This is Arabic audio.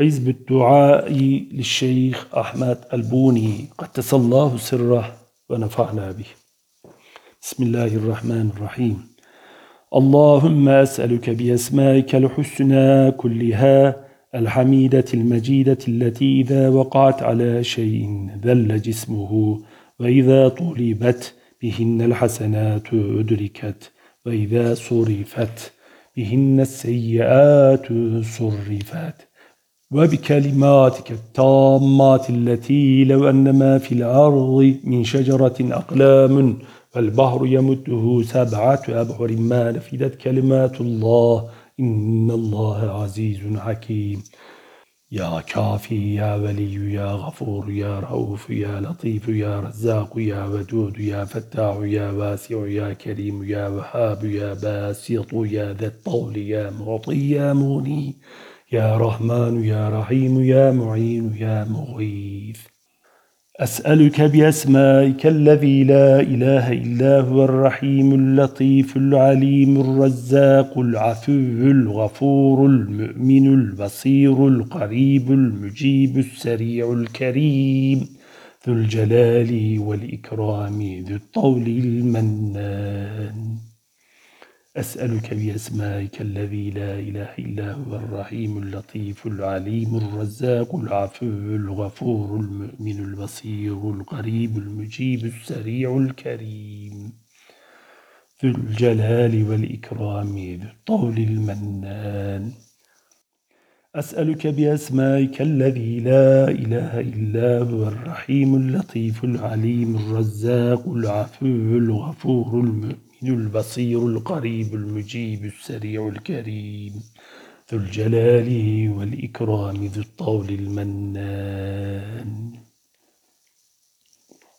حزب الدعاء للشيخ أحمد البوني. قدس الله سره ونفعنا به. بسم الله الرحمن الرحيم. اللهم أسألك بأسمائك الحسنى كلها الحميدة المجيدة التي إذا وقعت على شيء ذل جسمه وإذا طلبت بهن الحسنات أدركت وإذا صرفت بهن السيئات صرفت. وبكلماتك التامات التي لو أن ما في الأرض من شجرة أقلام والبحر يمده سبعة أبحر ما نفدت كلمات الله. إن الله عزيز حكيم. يا كافي يا ولي يا غفور يا رؤوف يا لطيف يا رزاق يا ودود يا فتاح يا واسع يا كريم يا وهاب يا باسط يا ذا الطول يا معطي يا مغني. يا رحمن يا رحيم يا معين يا مغيث. أسألك بأسمائك الذي لا إله إلا هو الرحيم اللطيف العليم الرزاق العفو الغفور المؤمن البصير القريب المجيب السريع الكريم. ذو الجلال والإكرام ذو الطول المنان. أسألك بأسمائك الذي لا إله إلا هو الرحيم اللطيف العليم الرزاق العفو الغفور المؤمن البصير القريب المجيب السريع الكريم ذو الجلال والإكرام ذو الطول المنان أسألك بأسمائك الذي لا إله إلا هو الرحيم اللطيف العليم الرزاق العفو الغفور المؤمن البصير القريب المجيب السريع الكريم ذو الجلال والإكرام ذو الطول المنان.